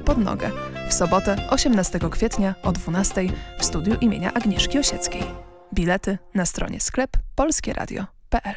pod nogę. W sobotę 18 kwietnia o 12 w studiu imienia Agnieszki Osieckiej. Bilety na stronie sklep polskieradio.pl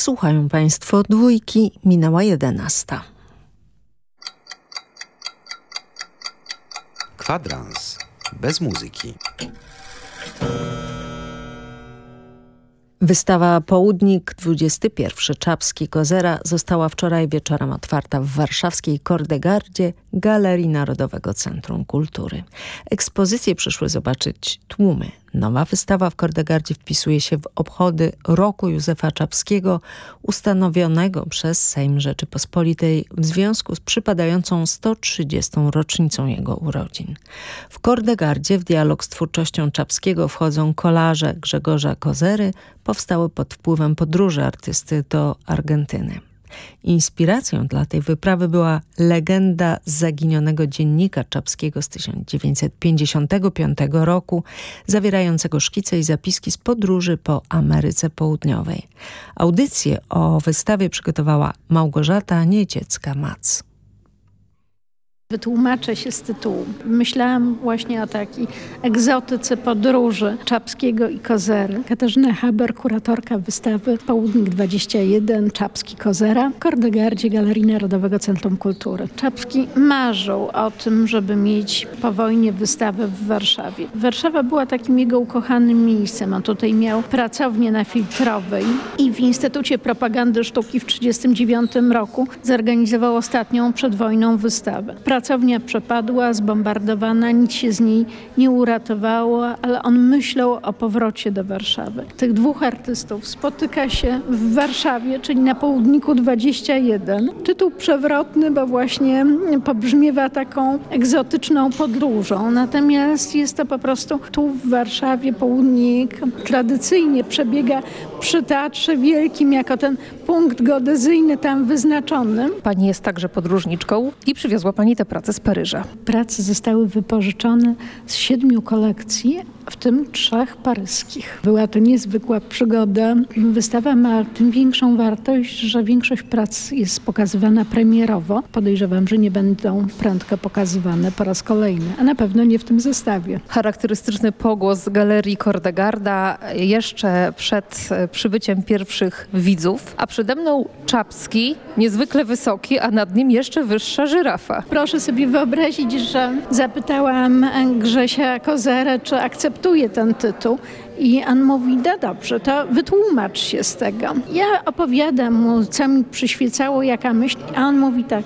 Słuchają Państwo dwójki, minęła jedenasta. Kwadrans bez muzyki. Wystawa Południk 21 Czapski Kozera została wczoraj wieczorem otwarta w warszawskiej Kordegardzie Galerii Narodowego Centrum Kultury. Ekspozycje przyszły zobaczyć tłumy. Nowa wystawa w Kordegardzie wpisuje się w obchody roku Józefa Czapskiego ustanowionego przez Sejm Rzeczypospolitej w związku z przypadającą 130. rocznicą jego urodzin. W Kordegardzie w dialog z twórczością Czapskiego wchodzą kolarze Grzegorza Kozery, powstały pod wpływem podróży artysty do Argentyny. Inspiracją dla tej wyprawy była legenda zaginionego dziennika czapskiego z 1955 roku, zawierającego szkice i zapiski z podróży po Ameryce Południowej. Audycję o wystawie przygotowała Małgorzata Nieciecka-Mac. Wytłumaczę się z tytułu. Myślałam właśnie o takiej egzotyce podróży Czapskiego i Kozery. Katarzyna Haber, kuratorka wystawy Południk 21, Czapski Kozera Kordegardzie Galerii Narodowego Centrum Kultury. Czapski marzył o tym, żeby mieć po wojnie wystawę w Warszawie. Warszawa była takim jego ukochanym miejscem. On tutaj miał pracownię na Filtrowej i w Instytucie Propagandy Sztuki w 1939 roku zorganizował ostatnią przed wojną wystawę Pracownia przepadła, zbombardowana, nic się z niej nie uratowało, ale on myślał o powrocie do Warszawy. Tych dwóch artystów spotyka się w Warszawie, czyli na południku 21. Tytuł przewrotny, bo właśnie pobrzmiewa taką egzotyczną podróżą. Natomiast jest to po prostu tu w Warszawie południk tradycyjnie przebiega przy Teatrze Wielkim jako ten punkt geodezyjny tam wyznaczony. Pani jest także podróżniczką i przywiozła Pani te prace z Paryża. Prace zostały wypożyczone z siedmiu kolekcji, w tym trzech paryskich. Była to niezwykła przygoda. Wystawa ma tym większą wartość, że większość prac jest pokazywana premierowo. Podejrzewam, że nie będą prędko pokazywane po raz kolejny, a na pewno nie w tym zestawie. Charakterystyczny pogłos Galerii Kordegarda jeszcze przed przybyciem pierwszych widzów, a przede mną Czapski, niezwykle wysoki, a nad nim jeszcze wyższa żyrafa. Proszę sobie wyobrazić, że zapytałam Grzesia Kozerę, czy akceptuje ten tytuł i on mówi, da dobrze, to wytłumacz się z tego. Ja opowiadam mu, co mi przyświecało, jaka myśl, a on mówi tak,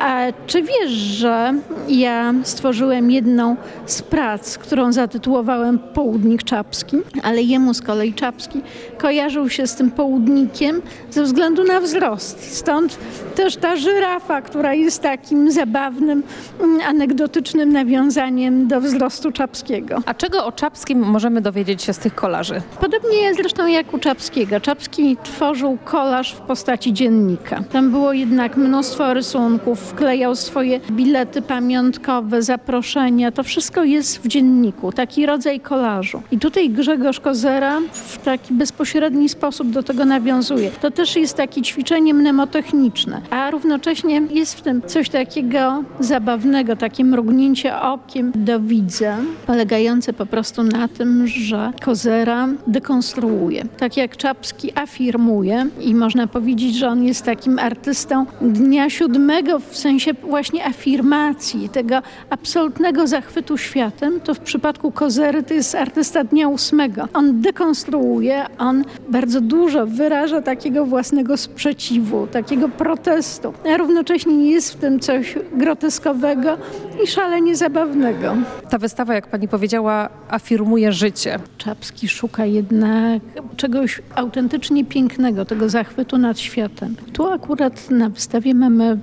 a czy wiesz, że ja stworzyłem jedną z prac, którą zatytułowałem Południk Czapski, ale jemu z kolei Czapski kojarzył się z tym południkiem ze względu na wzrost. Stąd też ta żyrafa, która jest takim zabawnym, mm, anegdotycznym nawiązaniem do wzrostu Czapskiego. A czego o Czapskim możemy dowiedzieć się z tych kolarzy? Podobnie zresztą jak u Czapskiego. Czapski tworzył kolaż w postaci dziennika. Tam było jednak mnóstwo rysunków, wklejał swoje bilety pamiątkowe, zaproszenia. To wszystko jest w dzienniku, taki rodzaj kolażu. I tutaj Grzegorz Kozera w taki bezpośredni sposób do tego nawiązuje. To też jest takie ćwiczenie mnemotechniczne, a równocześnie jest w tym coś takiego zabawnego, takie mrugnięcie okiem do widza, polegające po prostu na tym, że Kozera dekonstruuje. Tak jak Czapski afirmuje i można powiedzieć, że on jest takim artystą dnia siódmego w w sensie właśnie afirmacji, tego absolutnego zachwytu światem, to w przypadku Kozery to jest artysta dnia ósmego. On dekonstruuje, on bardzo dużo wyraża takiego własnego sprzeciwu, takiego protestu, a równocześnie jest w tym coś groteskowego i szalenie zabawnego. Ta wystawa, jak pani powiedziała, afirmuje życie. Czapski szuka jednak czegoś autentycznie pięknego, tego zachwytu nad światem. Tu akurat na wystawie mamy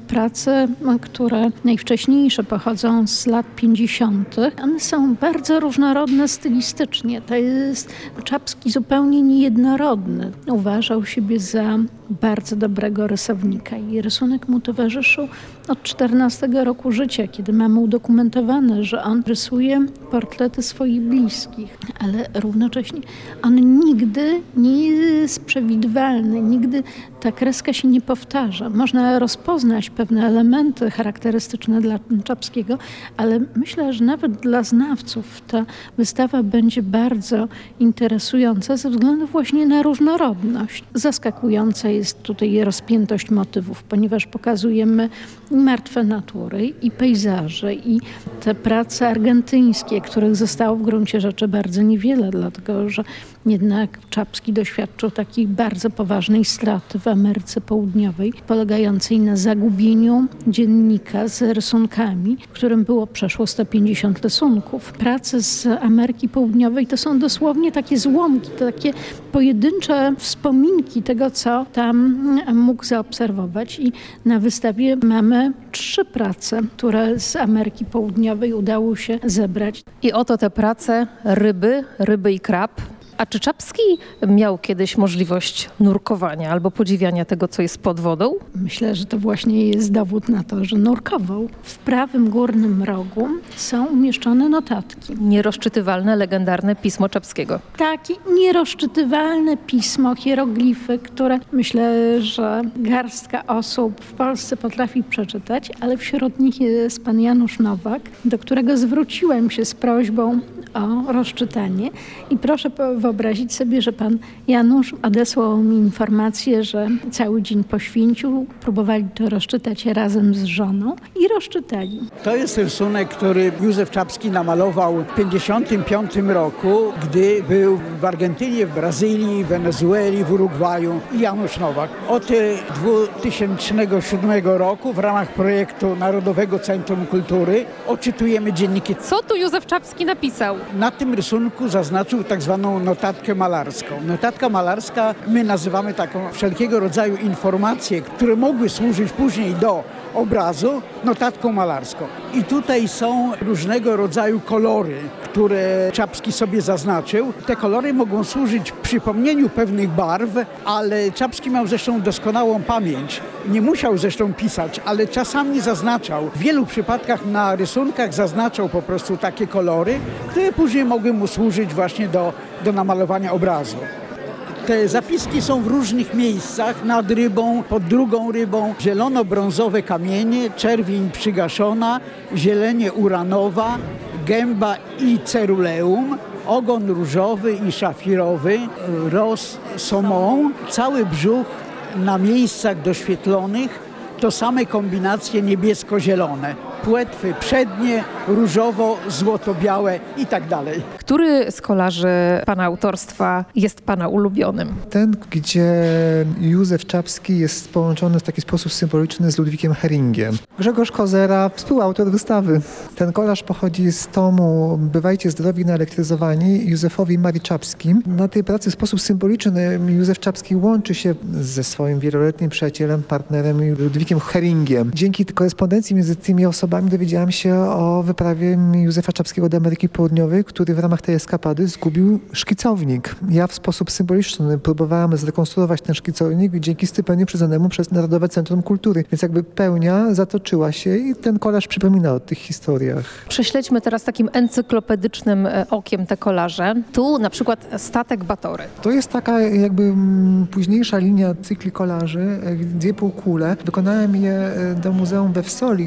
które najwcześniejsze pochodzą z lat 50. One są bardzo różnorodne stylistycznie. To jest Czapski zupełnie niejednorodny. Uważał siebie za bardzo dobrego rysownika i rysunek mu towarzyszył od 14 roku życia, kiedy mamy udokumentowane, że on rysuje portrety swoich bliskich, ale równocześnie on nigdy nie jest przewidywalny, nigdy ta kreska się nie powtarza. Można rozpoznać pewne elementy charakterystyczne dla Czapskiego, ale myślę, że nawet dla znawców ta wystawa będzie bardzo interesująca ze względu właśnie na różnorodność. Zaskakująca jest tutaj rozpiętość motywów, ponieważ pokazujemy martwe natury, i pejzaże, i te prace argentyńskie, których zostało w gruncie rzeczy bardzo niewiele, dlatego że jednak Czapski doświadczył takiej bardzo poważnej straty w Ameryce Południowej, polegającej na zagubieniu dziennika z rysunkami, w którym było przeszło 150 rysunków. Prace z Ameryki Południowej to są dosłownie takie złomki, to takie pojedyncze wspominki tego, co tam mógł zaobserwować. I na wystawie mamy trzy prace, które z Ameryki Południowej udało się zebrać. I oto te prace ryby, ryby i krab. A czy Czapski miał kiedyś możliwość nurkowania albo podziwiania tego, co jest pod wodą? Myślę, że to właśnie jest dowód na to, że nurkował. W prawym górnym rogu są umieszczone notatki. Nierozczytywalne, legendarne pismo Czapskiego. Takie nierozczytywalne pismo, hieroglify, które myślę, że garstka osób w Polsce potrafi przeczytać, ale wśród nich jest pan Janusz Nowak, do którego zwróciłem się z prośbą o rozczytanie i proszę wyobrazić sobie, że pan Janusz odesłał mi informację, że cały dzień poświęcił, próbowali to rozczytać razem z żoną i rozczytali. To jest rysunek, który Józef Czapski namalował w 1955 roku, gdy był w Argentynie, w Brazylii, w Wenezueli, w Urugwaju i Janusz Nowak. Od 2007 roku w ramach projektu Narodowego Centrum Kultury odczytujemy dzienniki. Co tu Józef Czapski napisał? Na tym rysunku zaznaczył tak zwaną notatkę malarską. Notatka malarska my nazywamy taką wszelkiego rodzaju informacje, które mogły służyć później do obrazu, notatką malarską. I tutaj są różnego rodzaju kolory, które Czapski sobie zaznaczył. Te kolory mogą służyć przypomnieniu pewnych barw, ale Czapski miał zresztą doskonałą pamięć. Nie musiał zresztą pisać, ale czasami zaznaczał. W wielu przypadkach na rysunkach zaznaczał po prostu takie kolory, które później mogły mu służyć właśnie do, do namalowania obrazu. Te zapiski są w różnych miejscach, nad rybą, pod drugą rybą, zielono-brązowe kamienie, czerwień przygaszona, zielenie uranowa, gęba i ceruleum, ogon różowy i szafirowy, ros somą, cały brzuch na miejscach doświetlonych to same kombinacje niebiesko-zielone. Płetwy przednie, różowo-złoto-białe i tak dalej. Który z kolarzy pana autorstwa jest pana ulubionym? Ten, gdzie Józef Czapski jest połączony w taki sposób symboliczny z Ludwikiem Heringiem. Grzegorz Kozera, współautor wystawy. Ten kolarz pochodzi z tomu Bywajcie zdrowi naelektryzowani Józefowi Marii Czapskim. Na tej pracy w sposób symboliczny Józef Czapski łączy się ze swoim wieloletnim przyjacielem, partnerem Ludwikiem Heringiem. Dzięki korespondencji między tymi osobami dowiedziałam się o wyprawie Józefa Czapskiego do Ameryki Południowej, który w ramach tej eskapady zgubił szkicownik. Ja w sposób symboliczny próbowałam zrekonstruować ten szkicownik dzięki stypendium przyznanemu przez Narodowe Centrum Kultury. Więc jakby pełnia zatoczyła się i ten kolarz przypomina o tych historiach. Prześledźmy teraz takim encyklopedycznym e, okiem te kolarze. Tu na przykład statek Batory. To jest taka jakby mm, późniejsza linia cykli kolarzy, e, dwie półkule. Wykonałem je e, do Muzeum we Wsoli.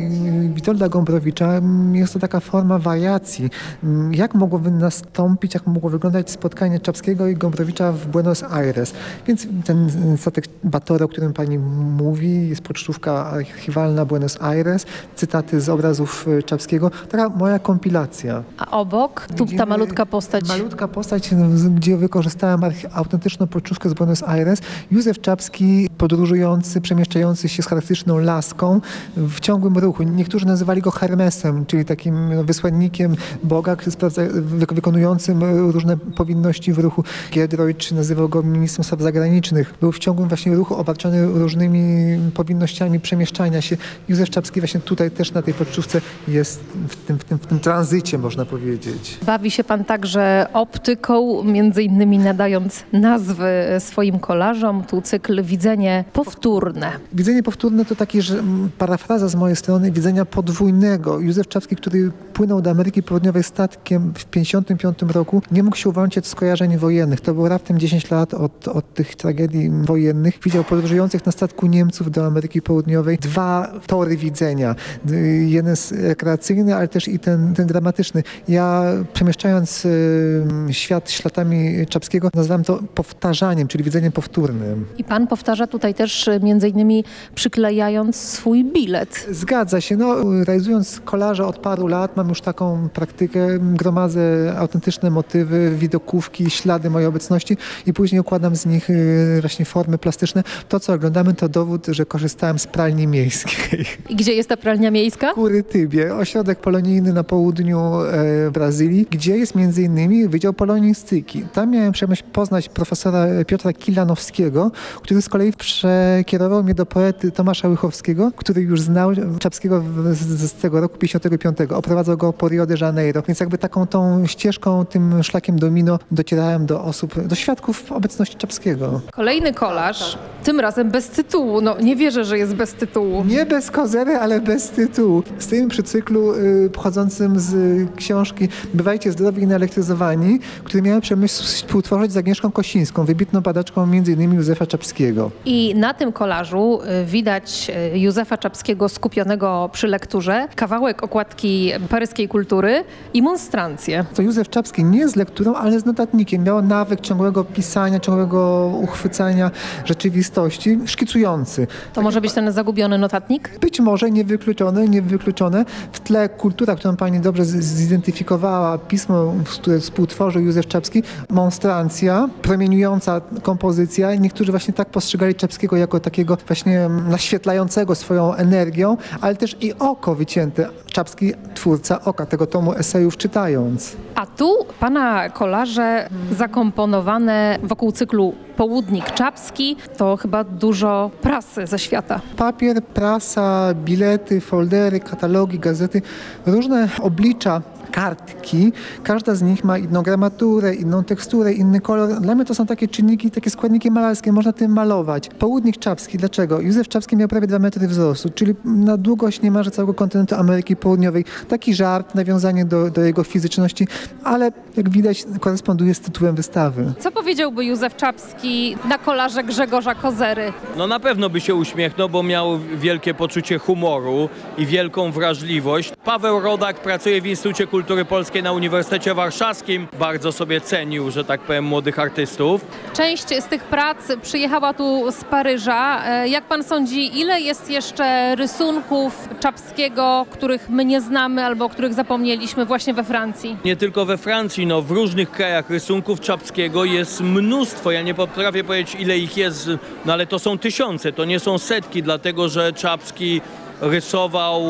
Witold Witolda Gombrowicza mm, jest to taka forma wariacji. Mm, Jak mogłoby nastąpić, jak mogło wyglądać spotkanie Czapskiego i Gombrowicza w Buenos Aires. Więc ten statek Batory, o którym pani mówi, jest pocztówka archiwalna Buenos Aires, cytaty z obrazów y, Czapskiego. Taka moja kompilacja. A obok, tu ta malutka postać. Malutka postać, z- gdzie wykorzystałem autentyczną pocztówkę z Buenos Aires. Józef Czapski, podróżujący, przemieszczający się z charakterystyczną laską w ciągłym ruchu. Niektórzy nazywali go Hermesem, czyli takim no, wysłannikiem Boga, który sprawdza, wy- wykonującym różne powinności w ruchu. Giedroyć nazywał go ministrem spraw zagranicznych. Był w ciągłym właśnie ruchu obarczony różnymi powinnościami przemieszczania się. Józef Czapski właśnie tutaj też na tej pocztówce jest w tym, w tym, w tym tranzycie, można powiedzieć. Bawi się pan także optyką, między innymi nadając nazwy swoim kolażom. Tu cykl Widzenie powtórne. Widzenie powtórne to takie, że mm, parafraza z mojej strony widzenia podwójnego. Józef Czapski, który płynął do Ameryki Południowej statkiem w 1955 roku, nie mógł się uwolnić od skojarzeń wojennych. To było raptem 10 lat od, od tych tragedii wojennych. Widział podróżujących na statku Niemców do Ameryki Południowej dwa tory widzenia. Y, Jeden jest rekreacyjny, ale też i ten, ten dramatyczny. Ja przemieszczając y, świat śladami Czapskiego nazywam to powtarzaniem, czyli widzeniem powtórnym. I pan powtarza tutaj też e, między innymi przyklejając swój bilet. Zgadza się. No, realizując kolarze od paru lat mam już taką praktykę. Gromadzę autentyczne motywy, widokówki, ślady mojej obecności i później układam z nich y, właśnie formy plastyczne. To, co oglądamy, to dowód, że korzystałem z pralni miejskiej. I gdzie jest ta pralnia miejska? Kurytybie, ośrodek polonijny na południu e, Brazylii, gdzie jest między innymi Wydział Polonistyki. Tam miałem przyjemność poznać profesora Piotra Kilanowskiego, który z kolei przekierował mnie do poety Tomasza Łychowskiego, który już znał Czapskiego z, z tego roku 55. Oprowadzał go po Rio de Janeiro. Więc jakby taką tą ścieżką, tym szlakiem domino docierałem do osób, do świadków obecności Czapskiego. Kolejny kolaż, tym razem bez tytułu. No nie wierzę, że jest bez tytułu. Nie bez kozery, ale bez tytułu. Stoimy przy cyklu y, pochodzącym z y, książki Bywajcie zdrowi i naelektryzowani, który miałem przyjemność współtworzyć z Agnieszką Kosińską, wybitną badaczką m.in. Józefa Czapskiego. I na tym kolażu y, widać y, Józefa Czapskiego skupionego przy lekturze, kawałek okładki paryskiej kultury i monstrancję. To Józef Czapski nie z lekturą, ale z notatnikiem. Miał nawyk ciągłego pisania, ciągłego uchwycania rzeczywistości, szkicujący. To może być ten zagubiony notatnik? Być może niewykluczone, niewykluczone. W tle kultura, którą pani dobrze zidentyfikowała, pismo, które współtworzył Józef Czapski, monstrancja, promieniująca kompozycja. Niektórzy właśnie tak postrzegali Czapskiego jako takiego właśnie naświetlającego swoją energią, ale też i oko wycięte. Czapski, twórca oka, tego tomu esejów czytając. A tu pana kolaże zakomponowane wokół cyklu Południk Czapski. To chyba dużo prasy ze świata. Papier, prasa, bilety, foldery, katalogi, gazety, różne oblicza kartki. Każda z nich ma inną gramaturę, inną teksturę, inny kolor. Dla mnie to są takie czynniki, takie składniki malarskie. Można tym malować. Południk Czapski. Dlaczego? Józef Czapski miał prawie 2 metry wzrostu, czyli na długość niemalże całego kontynentu Ameryki Południowej. Taki żart, nawiązanie do, do jego fizyczności, ale jak widać koresponduje z tytułem wystawy. Co powiedziałby Józef Czapski na kolarze Grzegorza Kozery? No na pewno by się uśmiechnął, bo miał wielkie poczucie humoru i wielką wrażliwość. Paweł Rodak pracuje w Instytucie Kultury Polskiej na Uniwersytecie Warszawskim. Bardzo sobie cenił, że tak powiem, młodych artystów. Część z tych prac przyjechała tu z Paryża. E, Jak pan sądzi, ile jest jeszcze rysunków Czapskiego, których my nie znamy albo o których zapomnieliśmy właśnie we Francji? Nie tylko we Francji, no w różnych krajach rysunków Czapskiego jest mnóstwo. Ja nie potrafię powiedzieć ile ich jest, no ale to są tysiące, to nie są setki, dlatego że Czapski rysował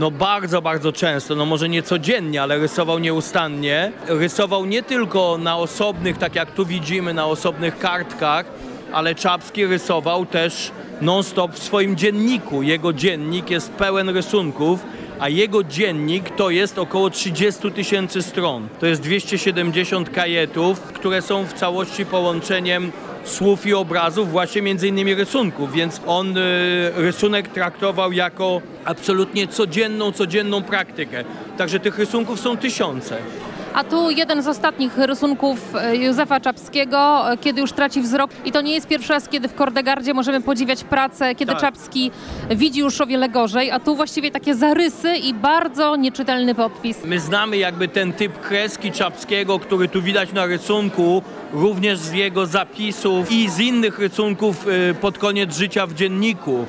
no bardzo, bardzo często, no może nie codziennie, ale rysował nieustannie. Rysował nie tylko na osobnych, tak jak tu widzimy, na osobnych kartkach, ale Czapski rysował też non-stop w swoim dzienniku. Jego dziennik jest pełen rysunków, a jego dziennik to jest około 30 tysięcy stron. To jest 270 kajetów, które są w całości połączeniem słów i obrazów, właśnie między innymi rysunków, więc on y, rysunek traktował jako absolutnie codzienną, codzienną praktykę. Także tych rysunków są tysiące. A tu jeden z ostatnich rysunków e, Józefa Czapskiego, e, kiedy już traci wzrok. I to nie jest pierwszy raz, kiedy w Kordegardzie możemy podziwiać pracę, kiedy Tak. Czapski widzi już o wiele gorzej, a tu właściwie takie zarysy i bardzo nieczytelny podpis. My znamy jakby ten typ kreski Czapskiego, który tu widać na rysunku, również z jego zapisów i z innych rysunków y, pod koniec życia w dzienniku.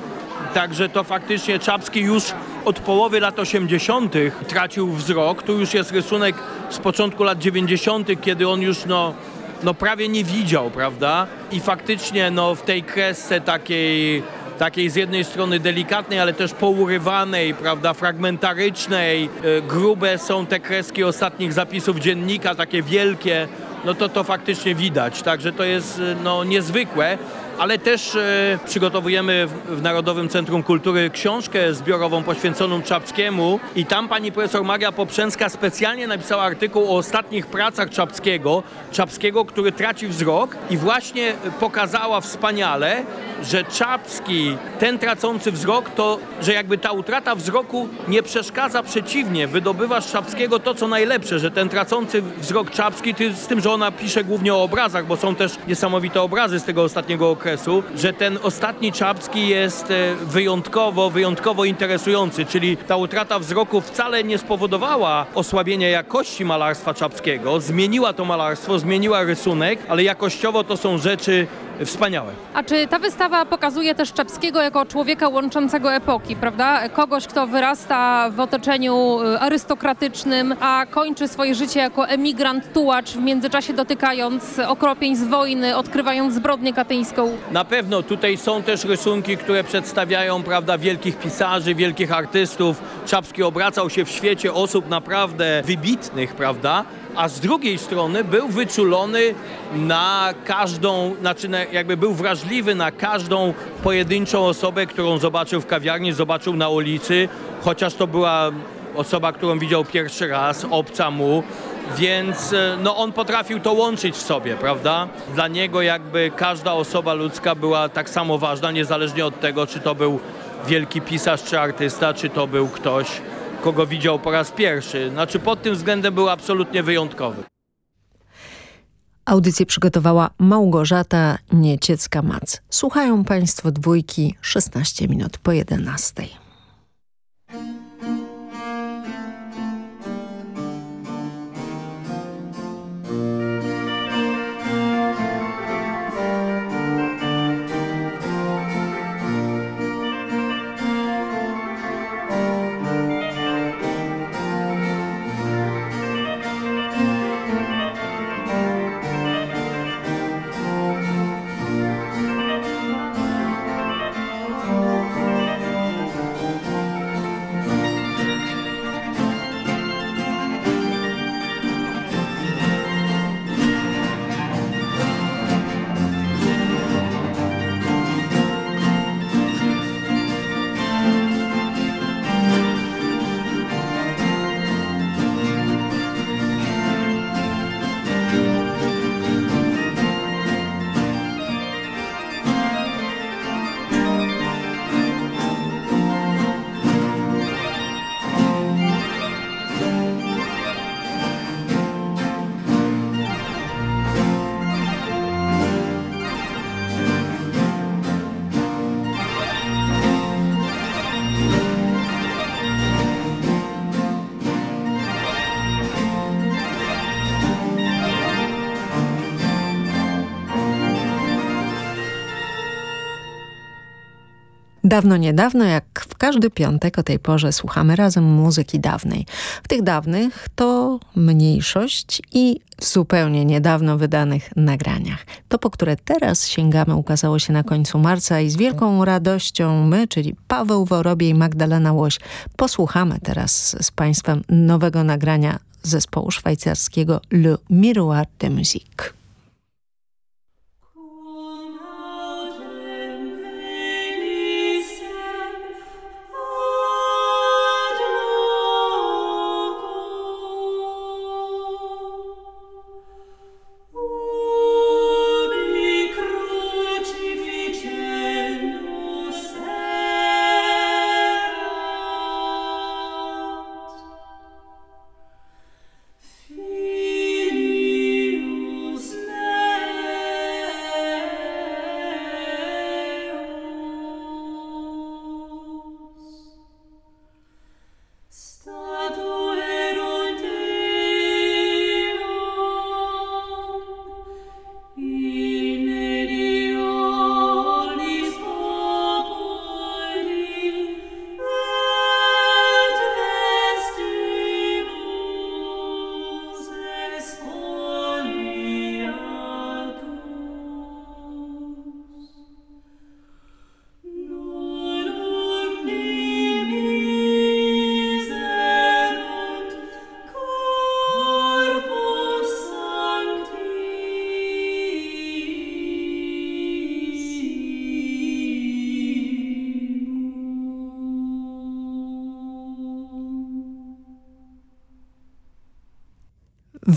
Także to faktycznie Czapski już od połowy lat 80. tracił wzrok. Tu już jest rysunek z początku lat 90., kiedy on już no, no prawie nie widział, prawda? I faktycznie no, w tej kresce takiej takiej z jednej strony delikatnej, ale też pourywanej, prawda, fragmentarycznej. E, Grube są te kreski ostatnich zapisów dziennika, takie wielkie, no to to faktycznie widać. Także to jest e, no, niezwykłe. Ale też e, przygotowujemy w, Narodowym Centrum Kultury książkę zbiorową poświęconą Czapskiemu. I tam pani profesor Maria Poprzęcka specjalnie napisała artykuł o ostatnich pracach Czapskiego, Czapskiego, który traci wzrok i właśnie pokazała wspaniale, że Czapski, ten tracący wzrok, to, że jakby ta utrata wzroku nie przeszkadza, przeciwnie, wydobywa z Czapskiego to, co najlepsze, że ten tracący wzrok Czapski, z tym, że ona pisze głównie o obrazach, bo są też niesamowite obrazy z tego ostatniego okresu, że ten ostatni Czapski jest e, wyjątkowo, wyjątkowo interesujący, czyli ta utrata wzroku wcale nie spowodowała osłabienia jakości malarstwa Czapskiego, zmieniła to malarstwo, zmieniła rysunek, ale jakościowo to są rzeczy wspaniałe. A czy ta wystawa pokazuje też Czapskiego jako człowieka łączącego epoki, prawda? Kogoś, kto wyrasta w otoczeniu y, arystokratycznym, a kończy swoje życie jako emigrant, tułacz, w międzyczasie dotykając okropień z wojny, odkrywając zbrodnię katyńską. Na pewno tutaj są też rysunki, które przedstawiają prawda, wielkich pisarzy, wielkich artystów. Czapski obracał się w świecie osób naprawdę wybitnych, prawda? A z drugiej strony był wyczulony na każdą, znaczy na, jakby był wrażliwy na każdą pojedynczą osobę, którą zobaczył w kawiarni, zobaczył na ulicy, chociaż to była osoba, którą widział pierwszy raz, obca mu, więc e, no, on potrafił to łączyć w sobie, prawda? Dla niego jakby każda osoba ludzka była tak samo ważna, niezależnie od tego, czy to był wielki pisarz czy artysta, czy to był ktoś, kogo widział po raz pierwszy. Znaczy pod tym względem był absolutnie wyjątkowy. Audycję przygotowała Małgorzata Nieciecka-Mac. Słuchają Państwo dwójki 16 minut po 11. Dawno, niedawno, jak w każdy piątek o tej porze słuchamy razem muzyki dawnej. W tych dawnych to mniejszość i zupełnie niedawno wydanych nagraniach. To, po które teraz sięgamy, ukazało się na końcu marca i z wielką radością my, czyli Paweł Worobie i Magdalena Łoś, posłuchamy teraz z Państwem nowego nagrania zespołu szwajcarskiego Le Miroir de Musique.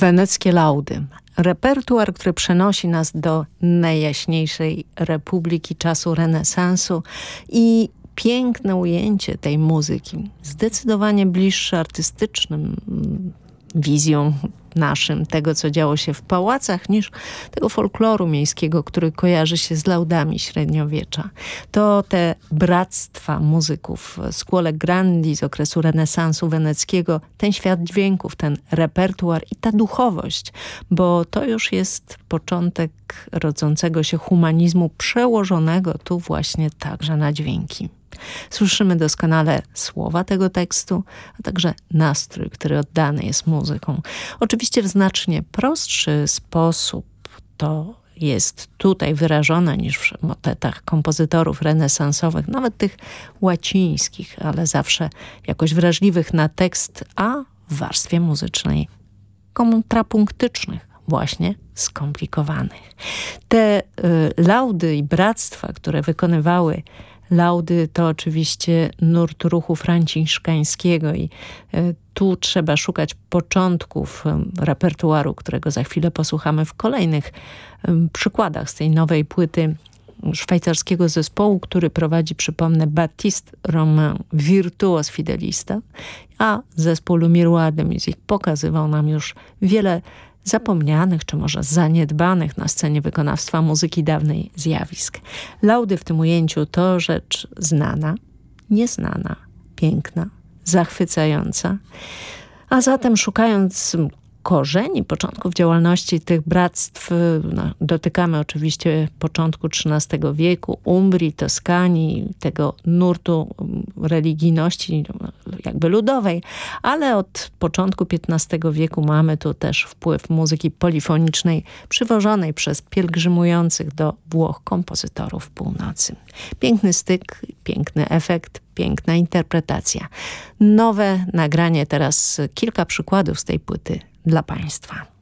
Weneckie laudy. Repertuar, który przenosi nas do najjaśniejszej republiki czasu renesansu i piękne ujęcie tej muzyki, zdecydowanie bliższe artystycznym mm, wizją naszym tego, co działo się w pałacach, niż tego folkloru miejskiego, który kojarzy się z laudami średniowiecza. To te bractwa muzyków, Scuole Grandi z okresu renesansu weneckiego, ten świat dźwięków, ten repertuar i ta duchowość, bo to już jest początek rodzącego się humanizmu przełożonego tu właśnie także na dźwięki. Słyszymy doskonale słowa tego tekstu, a także nastrój, który oddany jest muzyką. Oczywiście w znacznie prostszy sposób to jest tutaj wyrażone niż w motetach kompozytorów renesansowych, nawet tych łacińskich, ale zawsze jakoś wrażliwych na tekst, a w warstwie muzycznej kontrapunktycznych, właśnie skomplikowanych. Te y, laudy i bractwa, które wykonywały Laudy to oczywiście nurt ruchu franciszkańskiego i e, tu trzeba szukać początków repertuaru, którego za chwilę posłuchamy w kolejnych przykładach z tej nowej płyty szwajcarskiego zespołu, który prowadzi, przypomnę, Baptiste Romain, wirtuos fidelista, a zespół Lumiroir de pokazywał nam już wiele zapomnianych, czy może zaniedbanych na scenie wykonawstwa muzyki dawnej zjawisk. Laudy w tym ujęciu to rzecz znana, nieznana, piękna, zachwycająca. A zatem szukając korzeni, początków działalności tych bractw no, dotykamy oczywiście początku XIII wieku, Umbrii, Toskanii, tego nurtu religijności jakby ludowej, ale od początku XV wieku mamy tu też wpływ muzyki polifonicznej przywożonej przez pielgrzymujących do Włoch kompozytorów północy. Piękny styk, piękny efekt, piękna interpretacja. Nowe nagranie teraz, kilka przykładów z tej płyty dla Państwa.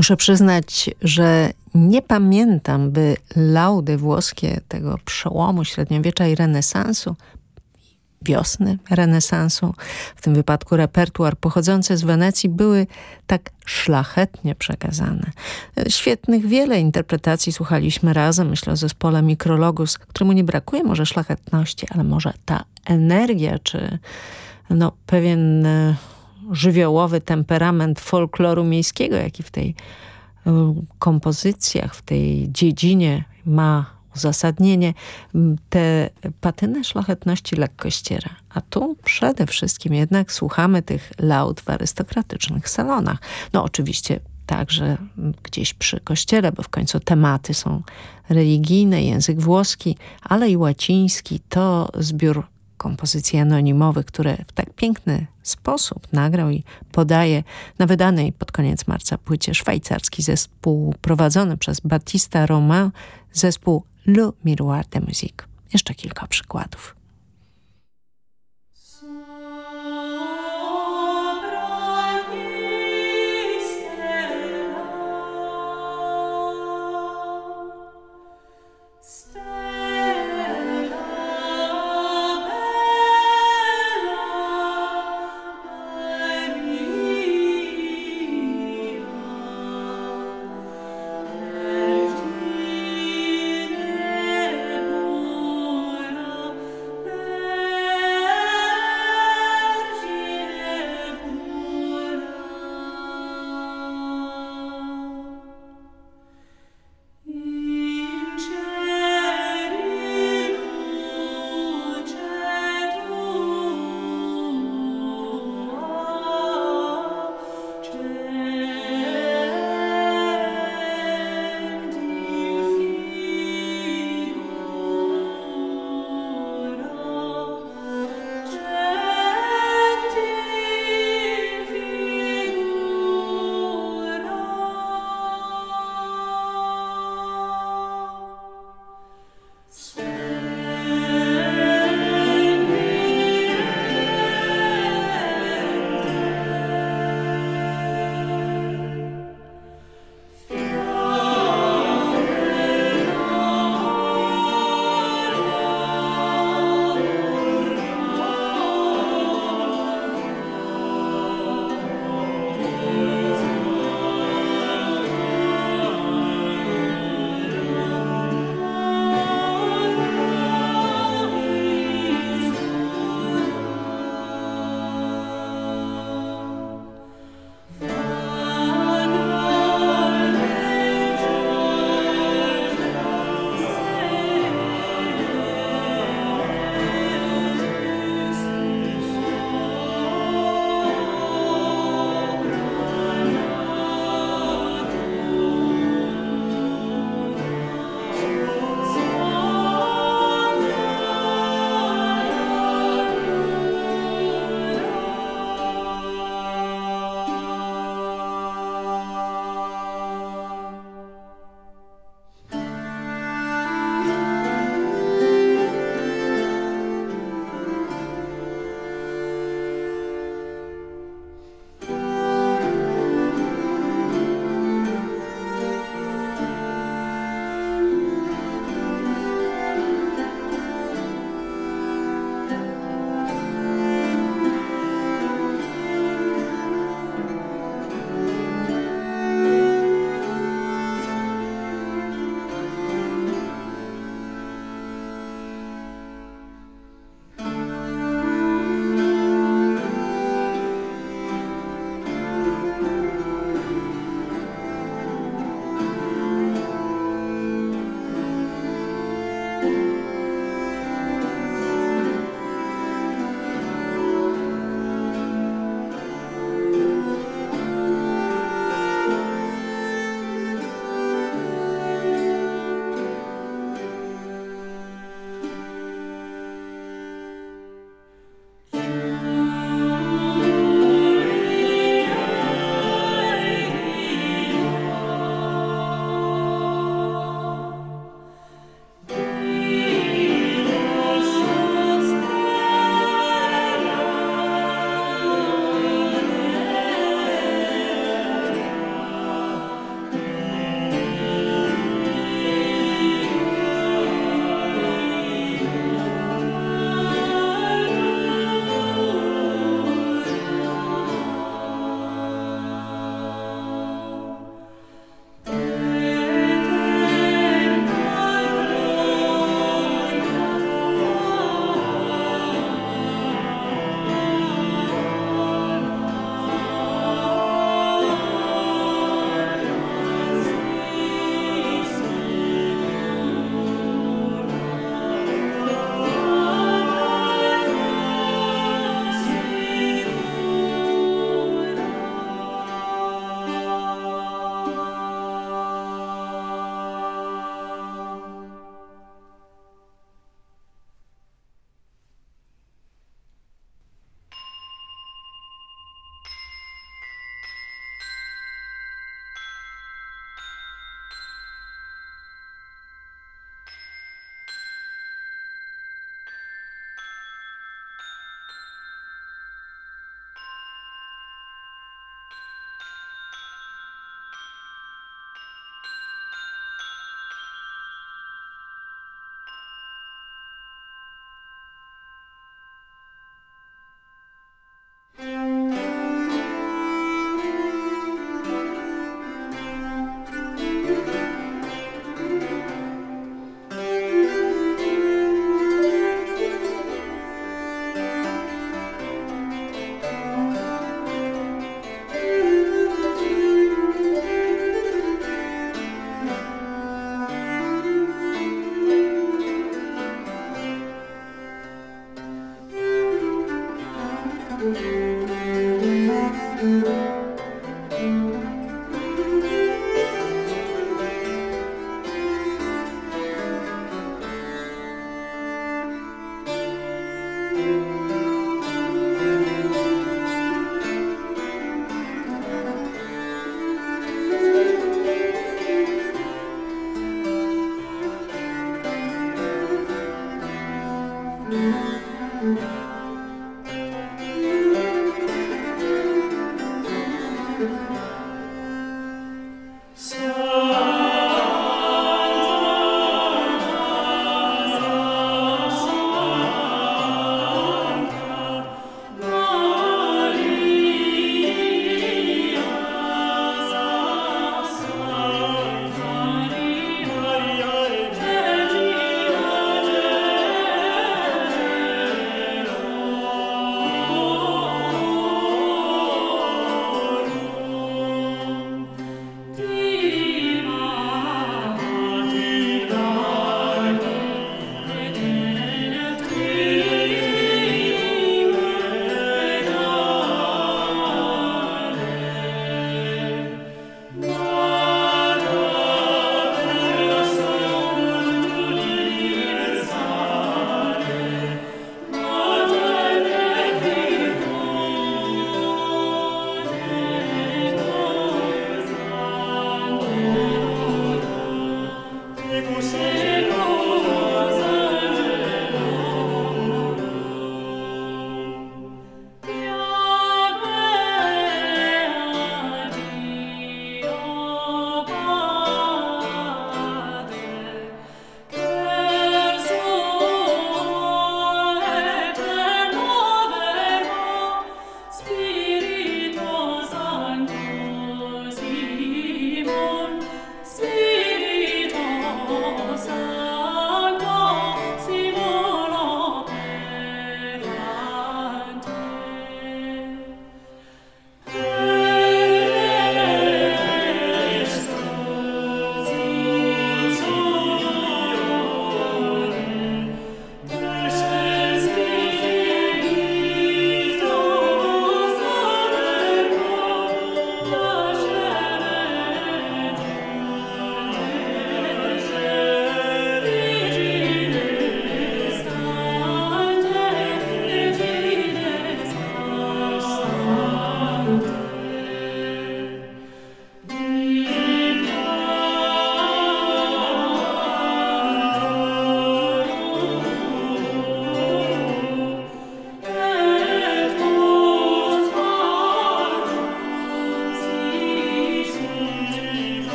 Muszę przyznać, że nie pamiętam, by laudy włoskie tego przełomu średniowiecza i renesansu wiosny renesansu, w tym wypadku repertuar pochodzący z Wenecji, były tak szlachetnie przekazane. Świetnych wiele interpretacji słuchaliśmy razem, myślę o zespole Mikrologus, któremu nie brakuje może szlachetności, ale może ta energia, czy no, pewien e, żywiołowy temperament folkloru miejskiego, jaki w tej e, kompozycjach, w tej dziedzinie ma uzasadnienie, te patyny szlachetności lekko ściera. A tu przede wszystkim jednak słuchamy tych laud w arystokratycznych salonach. No oczywiście także gdzieś przy kościele, bo w końcu tematy są religijne, język włoski, ale i łaciński to zbiór kompozycji anonimowych, które w tak piękny sposób nagrał i podaje na wydanej pod koniec marca płycie szwajcarski zespół prowadzony przez Batista Romain, zespół Le Miroir de Musique. Jeszcze kilka przykładów.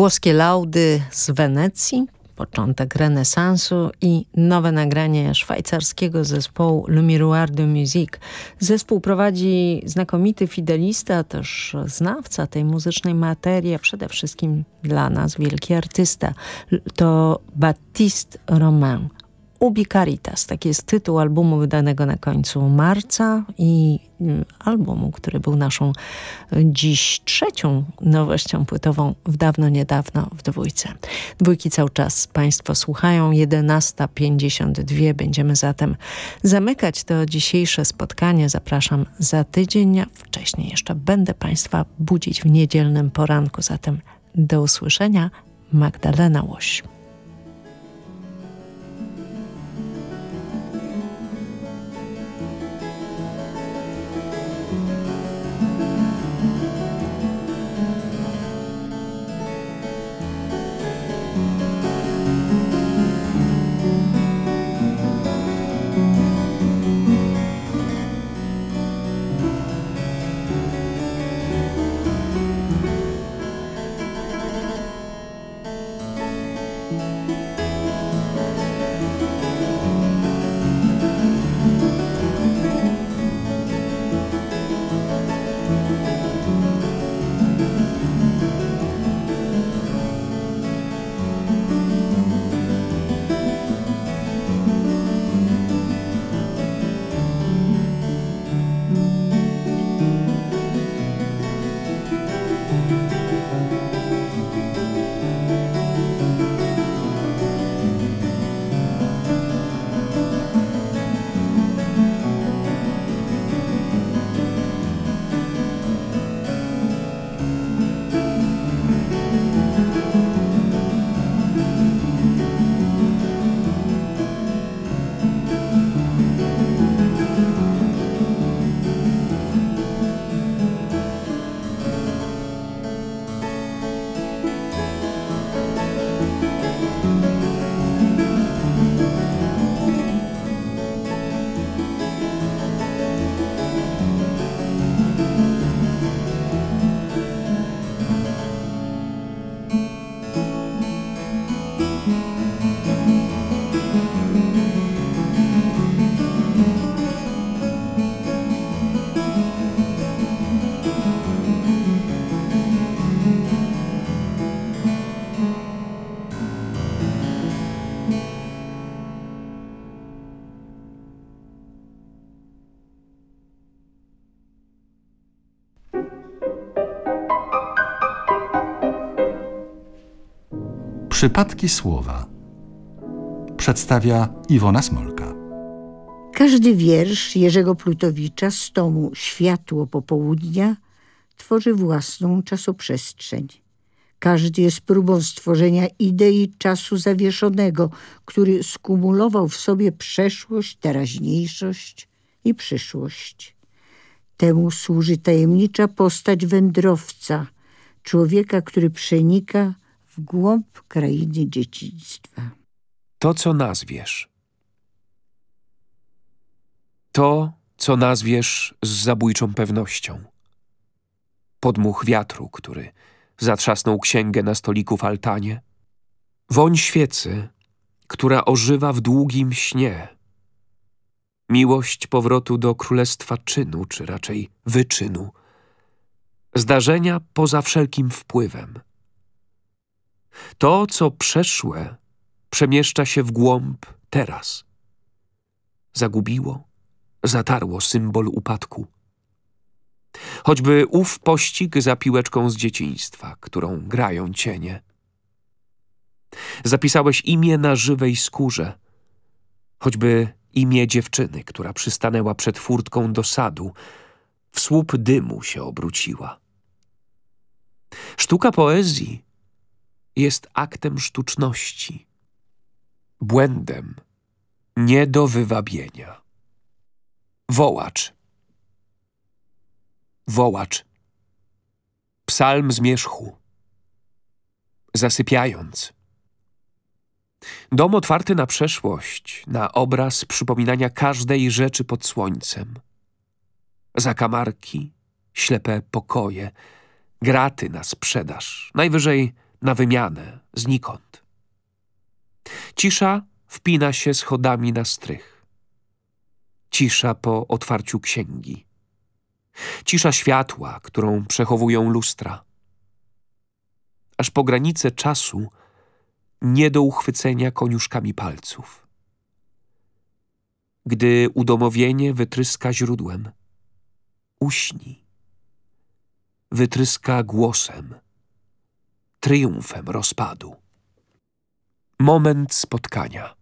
Włoskie laudy z Wenecji, początek renesansu i nowe nagranie szwajcarskiego zespołu Le Miroir de Musique. Zespół prowadzi znakomity fidelista, też znawca tej muzycznej materii, a przede wszystkim dla nas wielki artysta. To Baptiste Romain. Ubi Caritas, taki jest tytuł albumu wydanego na końcu marca i mm, albumu, który był naszą dziś trzecią nowością płytową w dawno niedawno w dwójce. Dwójki cały czas Państwo słuchają, 11.52 będziemy zatem zamykać to dzisiejsze spotkanie. Zapraszam za tydzień, wcześniej jeszcze będę Państwa budzić w niedzielnym poranku, zatem do usłyszenia Magdalena Łoś. Przypadki słowa przedstawia Iwona Smolka. Każdy wiersz Jerzego Plutowicza z tomu Światło popołudnia tworzy własną czasoprzestrzeń. Każdy jest próbą stworzenia idei czasu zawieszonego, który skumulował w sobie przeszłość, teraźniejszość i przyszłość. Temu służy tajemnicza postać wędrowca, człowieka, który przenika w głąb krainy dzieciństwa. To, co nazwiesz. To, co nazwiesz z zabójczą pewnością. Podmuch wiatru, który zatrzasnął księgę na stoliku w altanie. Woń świecy, która ożywa w długim śnie. Miłość powrotu do królestwa czynu, czy raczej wyczynu. Zdarzenia poza wszelkim wpływem. To, co przeszłe, przemieszcza się w głąb teraz. Zagubiło, zatarło symbol upadku. Choćby ów pościg za piłeczką z dzieciństwa, którą grają cienie. Zapisałeś imię na żywej skórze, choćby imię dziewczyny, która przystanęła przed furtką do sadu, w słup dymu się obróciła. Sztuka poezji jest aktem sztuczności, błędem nie do wywabienia. Wołacz. Wołacz. Psalm zmierzchu. Zasypiając. Dom otwarty na przeszłość, na obraz przypominania każdej rzeczy pod słońcem. Zakamarki, ślepe pokoje, graty na sprzedaż, najwyżej na wymianę, znikąd. Cisza wpina się schodami na strych. Cisza po otwarciu księgi. Cisza światła, którą przechowują lustra. Aż po granicę czasu nie do uchwycenia koniuszkami palców. Gdy udomowienie wytryska źródłem, uśni. Wytryska głosem, triumfem rozpadu. Moment spotkania.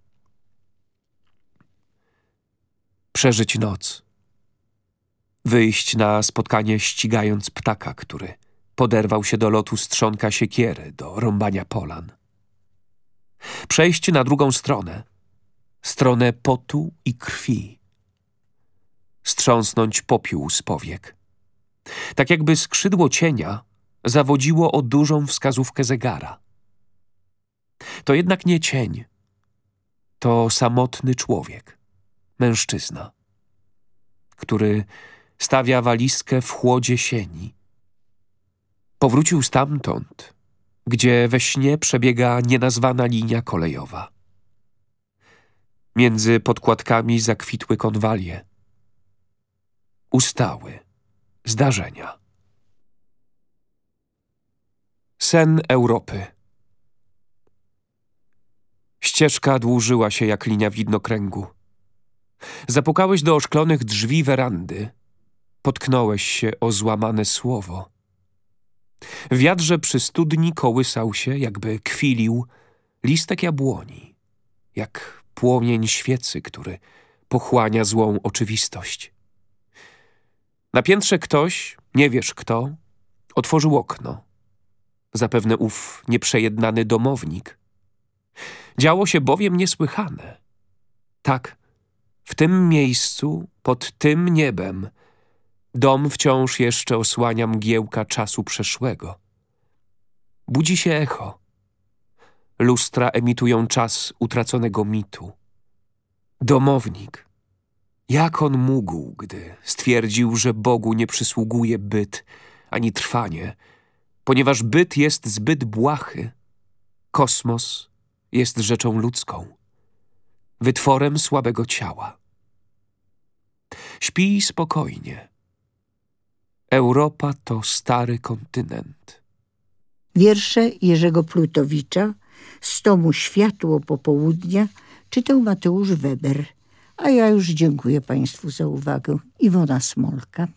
Przeżyć noc. Wyjść na spotkanie ścigając ptaka, który poderwał się do lotu strzonka siekiery, do rąbania polan. Przejść na drugą stronę, stronę potu i krwi. Strząsnąć popiół z powiek. Tak jakby skrzydło cienia zawodziło o dużą wskazówkę zegara. To jednak nie cień. To samotny człowiek, mężczyzna, który stawia walizkę w chłodzie sieni. Powrócił stamtąd, gdzie we śnie przebiega nienazwana linia kolejowa. Między podkładkami zakwitły konwalie. Ustały zdarzenia. Sen Europy Ścieżka dłużyła się jak linia widnokręgu. Zapukałeś do oszklonych drzwi werandy. Potknąłeś się o złamane słowo. Wiadrze przy studni kołysał się, jakby kwilił, listek jabłoni, jak płomień świecy, który pochłania złą oczywistość. Na piętrze ktoś, nie wiesz kto, otworzył okno. Zapewne ów nieprzejednany domownik. Działo się bowiem niesłychane. Tak, w tym miejscu, pod tym niebem, dom wciąż jeszcze osłania mgiełka czasu przeszłego. Budzi się echo. Lustra emitują czas utraconego mitu. Domownik. Jak on mógł, gdy stwierdził, że Bogu nie przysługuje byt ani trwanie, ponieważ byt jest zbyt błahy. Kosmos jest rzeczą ludzką, wytworem słabego ciała. Śpij spokojnie. Europa to stary kontynent. Wiersze Jerzego Plutowicza z tomu Światło popołudnia czytał Mateusz Weber. A ja już dziękuję Państwu za uwagę. Iwona Smolka.